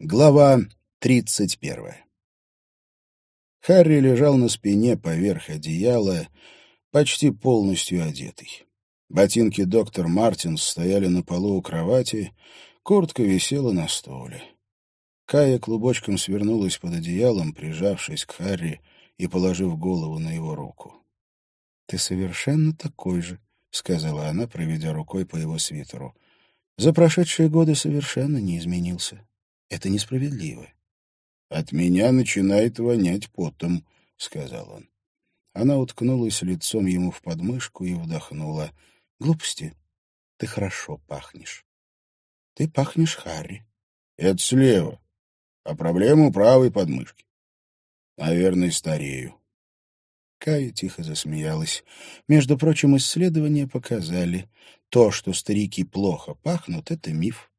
Глава тридцать первая Харри лежал на спине поверх одеяла, почти полностью одетый. Ботинки доктор Мартинс стояли на полу у кровати, куртка висела на столе. Кая клубочком свернулась под одеялом, прижавшись к Харри и положив голову на его руку. — Ты совершенно такой же, — сказала она, проведя рукой по его свитеру. — За прошедшие годы совершенно не изменился. Это несправедливо. — От меня начинает вонять потом, — сказал он. Она уткнулась лицом ему в подмышку и вдохнула. — Глупости. Ты хорошо пахнешь. Ты пахнешь Харри. — Это слева. А проблема у правой подмышки. Наверное, старею. Кая тихо засмеялась. Между прочим, исследования показали, то, что старики плохо пахнут, — это миф.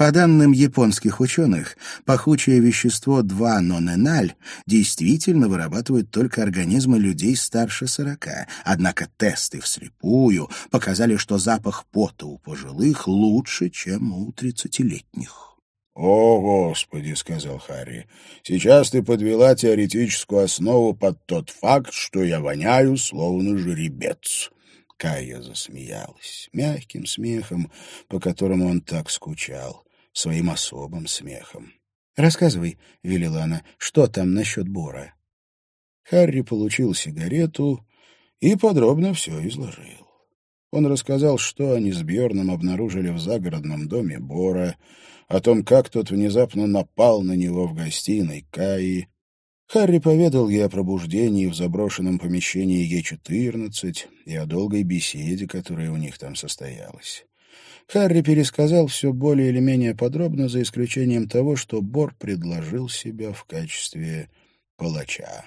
По данным японских ученых, пахучее вещество 2-ноненаль действительно вырабатывают только организмы людей старше 40, однако тесты вслепую показали, что запах пота у пожилых лучше, чем у 30-летних. «О, Господи!» — сказал Харри. «Сейчас ты подвела теоретическую основу под тот факт, что я воняю, словно жеребец». Кая засмеялась мягким смехом, по которому он так скучал своим особым смехом. «Рассказывай», — велела она, — «что там насчет Бора?» Харри получил сигарету и подробно все изложил. Он рассказал, что они с Бьорном обнаружили в загородном доме Бора, о том, как тот внезапно напал на него в гостиной Каи. Харри поведал ей о пробуждении в заброшенном помещении Е-14 и о долгой беседе, которая у них там состоялась. Харри пересказал все более или менее подробно, за исключением того, что Бор предложил себя в качестве палача.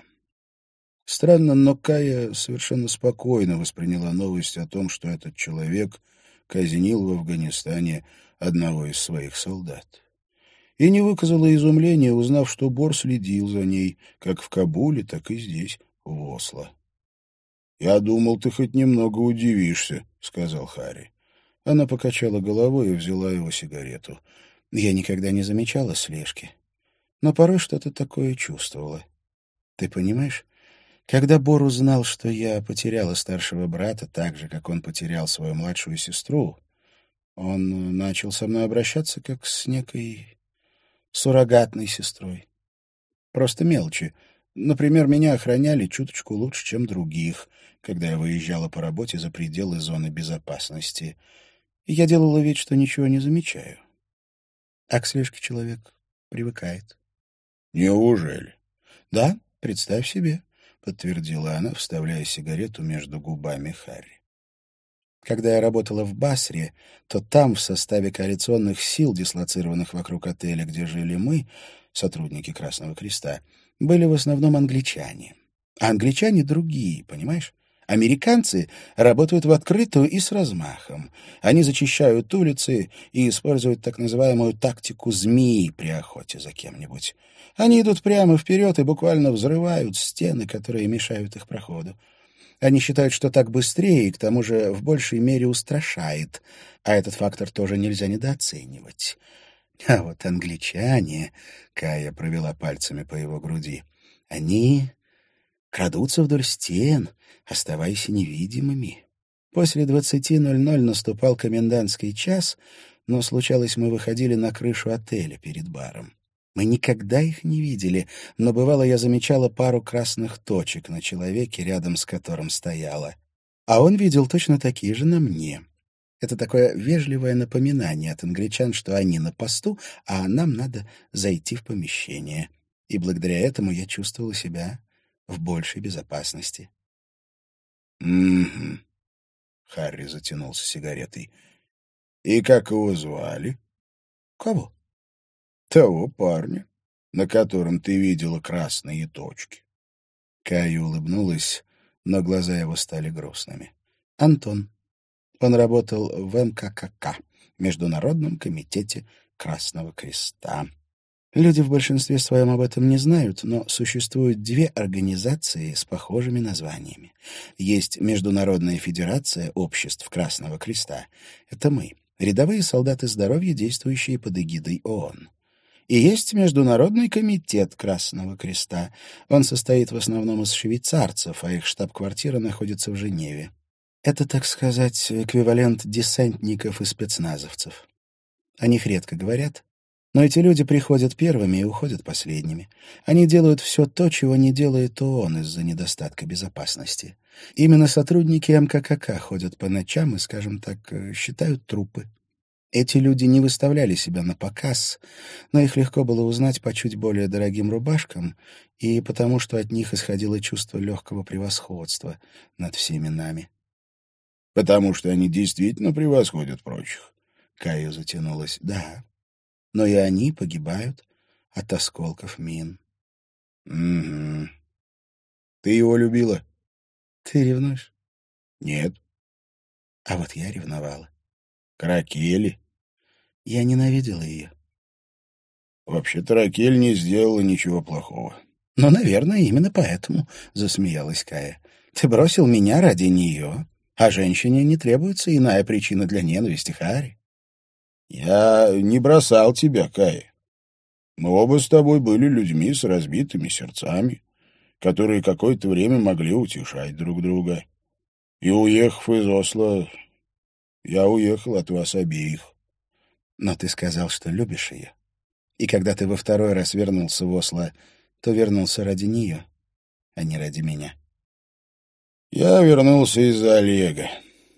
Странно, но Кая совершенно спокойно восприняла новость о том, что этот человек казнил в Афганистане одного из своих солдат. И не выказала изумления, узнав, что Бор следил за ней, как в Кабуле, так и здесь, в Осло. «Я думал, ты хоть немного удивишься», — сказал Харри. Она покачала головой и взяла его сигарету. Я никогда не замечала слежки, но порой что-то такое чувствовала. Ты понимаешь, когда Бор узнал, что я потеряла старшего брата так же, как он потерял свою младшую сестру, он начал со мной обращаться как с некой суррогатной сестрой. Просто мелочи. Например, меня охраняли чуточку лучше, чем других, когда я выезжала по работе за пределы зоны безопасности — я делала вид, что ничего не замечаю. А к слежке человек привыкает. — Неужели? — Да, представь себе, — подтвердила она, вставляя сигарету между губами Харри. Когда я работала в Басре, то там, в составе коалиционных сил, дислоцированных вокруг отеля, где жили мы, сотрудники Красного Креста, были в основном англичане. А англичане другие, понимаешь? Американцы работают в открытую и с размахом. Они зачищают улицы и используют так называемую тактику змеи при охоте за кем-нибудь. Они идут прямо вперед и буквально взрывают стены, которые мешают их проходу. Они считают, что так быстрее и к тому же в большей мере устрашает, а этот фактор тоже нельзя недооценивать. А вот англичане, Кая провела пальцами по его груди, они крадутся вдоль стен, оставаясь невидимыми. После двадцати ноль ноль наступал комендантский час, но случалось, мы выходили на крышу отеля перед баром. Мы никогда их не видели, но бывало я замечала пару красных точек на человеке, рядом с которым стояла. А он видел точно такие же на мне. Это такое вежливое напоминание от англичан, что они на посту, а нам надо зайти в помещение. И благодаря этому я чувствовала себя в большей безопасности. «Угу». Харри затянулся сигаретой. «И как его звали?» «Кого?» «Того парня, на котором ты видела красные точки». Кая улыбнулась, но глаза его стали грустными. «Антон. Он работал в МККК, Международном комитете Красного Креста». Люди в большинстве своем об этом не знают, но существуют две организации с похожими названиями. Есть Международная федерация обществ Красного Креста. Это мы, рядовые солдаты здоровья, действующие под эгидой ООН. И есть Международный комитет Красного Креста. Он состоит в основном из швейцарцев, а их штаб-квартира находится в Женеве. Это, так сказать, эквивалент десантников и спецназовцев. О них редко говорят, но эти люди приходят первыми и уходят последними. Они делают все то, чего не делает ООН из-за недостатка безопасности. Именно сотрудники МККК ходят по ночам и, скажем так, э, считают трупы. Эти люди не выставляли себя на показ, но их легко было узнать по чуть более дорогим рубашкам и потому, что от них исходило чувство легкого превосходства над всеми нами. «Потому что они действительно превосходят прочих?» Кая затянулась. «Да, но и они погибают от осколков мин. Угу. Ты его любила? Ты ревнуешь? Нет. А вот я ревновала. К Ракели? Я ненавидела ее. Вообще-то Ракель не сделала ничего плохого. Ну, наверное, именно поэтому, — засмеялась Кая. Ты бросил меня ради нее, а женщине не требуется иная причина для ненависти, Харри. Я не бросал тебя, Кай. Мы оба с тобой были людьми с разбитыми сердцами, которые какое-то время могли утешать друг друга. И, уехав из Осло, я уехал от вас обеих. Но ты сказал, что любишь ее. И когда ты во второй раз вернулся в Осло, то вернулся ради нее, а не ради меня. Я вернулся из-за Олега.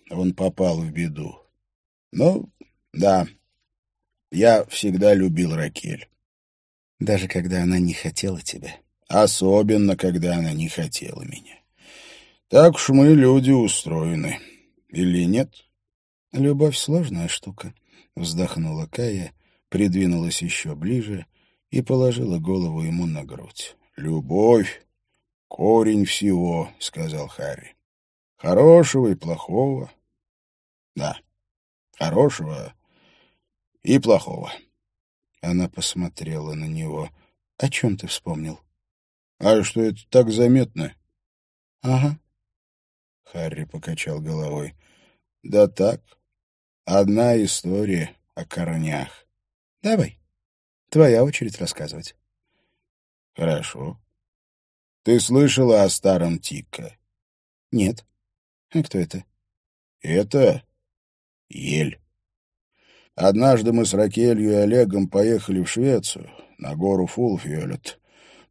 Он попал в беду. Ну, да, я всегда любил Ракель. Даже когда она не хотела тебя? Особенно, когда она не хотела меня. Так уж мы, люди, устроены. Или нет? Любовь — сложная штука. Вздохнула Кая, придвинулась еще ближе и положила голову ему на грудь. «Любовь — корень всего», — сказал Харри. «Хорошего и плохого. Да, хорошего и плохого. Она посмотрела на него. — О чем ты вспомнил? — А что это так заметно? — Ага. Харри покачал головой. — Да так. Одна история о корнях. — Давай. Твоя очередь рассказывать. — Хорошо. Ты слышала о старом Тикко? — Нет. А кто это? — Это ель. Однажды мы с Ракелью и Олегом поехали в Швецию, на гору Фулфьолет,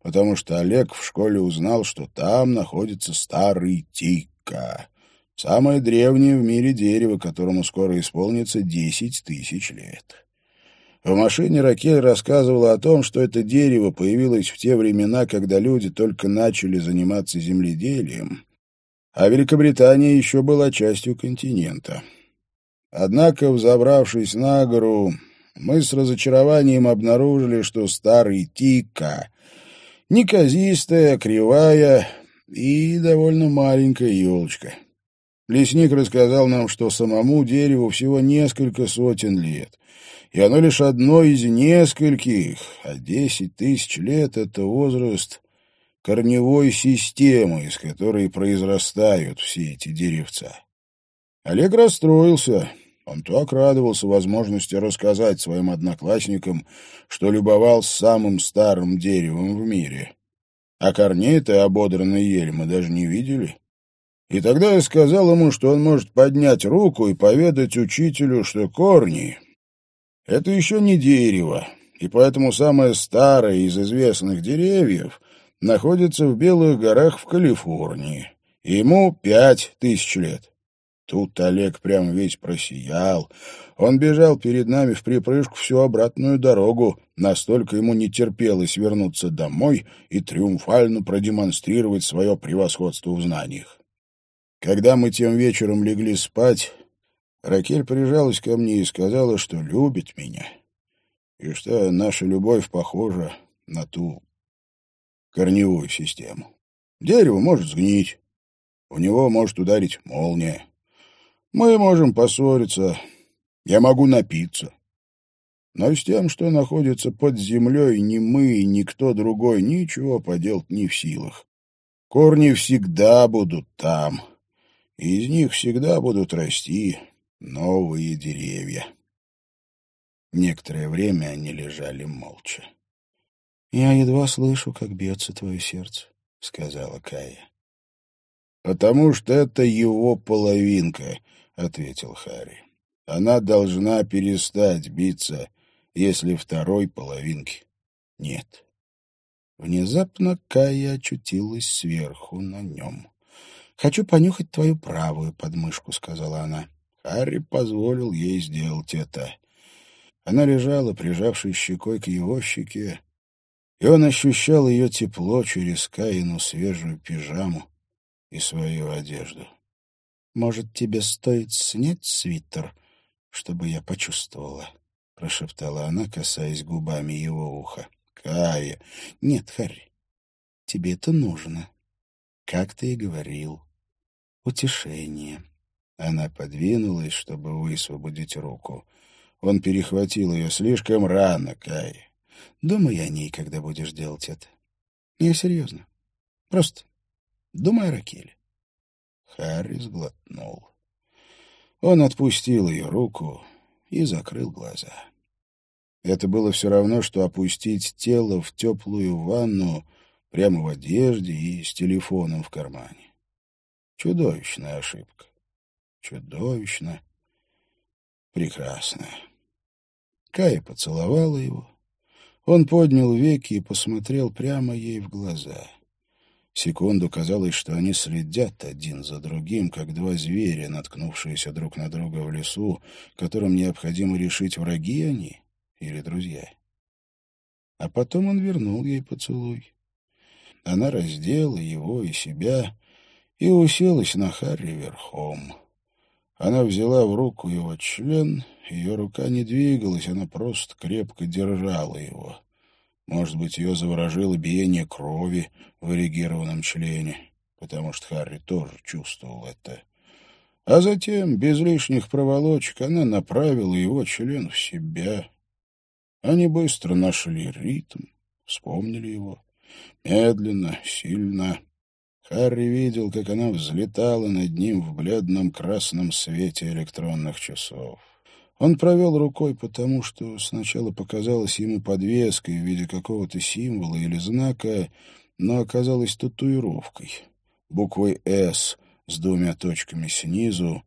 потому что Олег в школе узнал, что там находится старый Тикка, самое древнее в мире дерево, которому скоро исполнится десять тысяч лет. В машине Ракель рассказывала о том, что это дерево появилось в те времена, когда люди только начали заниматься земледелием, а Великобритания еще была частью континента. Однако, взобравшись на гору, мы с разочарованием обнаружили, что старый Тика — неказистая, кривая и довольно маленькая елочка. Лесник рассказал нам, что самому дереву всего несколько сотен лет, и оно лишь одно из нескольких, а десять тысяч лет — это возраст корневой системы, из которой произрастают все эти деревца. Олег расстроился — он так радовался возможности рассказать своим одноклассникам, что любовал самым старым деревом в мире. А корней этой ободранной ели мы даже не видели. И тогда я сказал ему, что он может поднять руку и поведать учителю, что корни — это еще не дерево, и поэтому самое старое из известных деревьев находится в Белых горах в Калифорнии. ему пять тысяч лет. Тут Олег прям весь просиял. Он бежал перед нами в припрыжку всю обратную дорогу, настолько ему не терпелось вернуться домой и триумфально продемонстрировать свое превосходство в знаниях. Когда мы тем вечером легли спать, Ракель прижалась ко мне и сказала, что любит меня, и что наша любовь похожа на ту корневую систему. Дерево может сгнить, у него может ударить молния. Мы можем поссориться, я могу напиться. Но с тем, что находится под землей, ни мы, ни никто другой ничего поделать не в силах. Корни всегда будут там, и из них всегда будут расти новые деревья. Некоторое время они лежали молча. «Я едва слышу, как бьется твое сердце», — сказала Кая. «Потому что это его половинка», — ответил Харри. «Она должна перестать биться, если второй половинки нет». Внезапно Кая очутилась сверху на нем. «Хочу понюхать твою правую подмышку», — сказала она. Харри позволил ей сделать это. Она лежала, прижавшись щекой к его щеке, и он ощущал ее тепло через Каину свежую пижаму и свою одежду. «Может, тебе стоит снять свитер, чтобы я почувствовала?» — прошептала она, касаясь губами его уха. «Кая!» «Нет, Харри, тебе это нужно. Как ты и говорил. Утешение». Она подвинулась, чтобы высвободить руку. Он перехватил ее слишком рано, Кай. Думай о ней, когда будешь делать это. Не серьезно. Просто думай о Ракеле. Харри сглотнул. Он отпустил ее руку и закрыл глаза. Это было все равно, что опустить тело в теплую ванну прямо в одежде и с телефоном в кармане. Чудовищная ошибка. Чудовищно прекрасная. Кая поцеловала его. Он поднял веки и посмотрел прямо ей в глаза. Секунду казалось, что они следят один за другим, как два зверя, наткнувшиеся друг на друга в лесу, которым необходимо решить, враги они или друзья. А потом он вернул ей поцелуй. Она раздела его и себя и уселась на Харри верхом. Она взяла в руку его член, ее рука не двигалась, она просто крепко держала его. Может быть, ее заворожило биение крови в эрегированном члене, потому что Харри тоже чувствовал это. А затем, без лишних проволочек, она направила его член в себя. Они быстро нашли ритм, вспомнили его. Медленно, сильно, Харри видел, как она взлетала над ним в бледном красном свете электронных часов. Он провел рукой потому, что сначала показалось ему подвеской в виде какого-то символа или знака, но оказалось татуировкой, буквой «С» с двумя точками снизу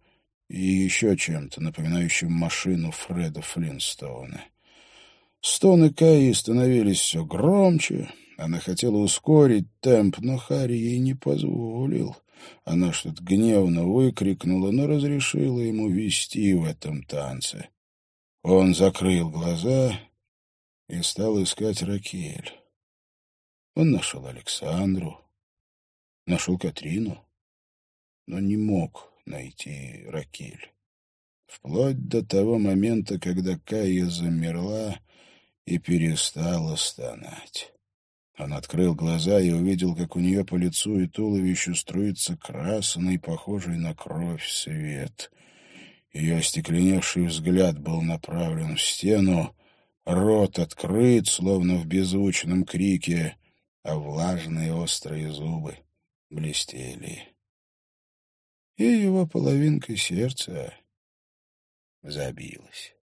и еще чем-то, напоминающим машину Фреда Флинстоуна. Стоны Каи становились все громче, она хотела ускорить темп, но Харри ей не позволил. Она что-то гневно выкрикнула, но разрешила ему вести в этом танце. Он закрыл глаза и стал искать Ракель. Он нашел Александру, нашел Катрину, но не мог найти Ракель. Вплоть до того момента, когда Кая замерла и перестала стонать. Он открыл глаза и увидел, как у нее по лицу и туловищу струится красный, похожий на кровь свет. Ее остекленевший взгляд был направлен в стену, рот открыт, словно в беззвучном крике, а влажные острые зубы блестели. И его половинка сердца забилась.